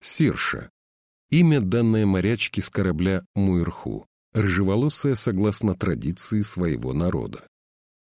Сирша. Имя, данное морячке с корабля Муирху, рыжеволосая согласно традиции своего народа.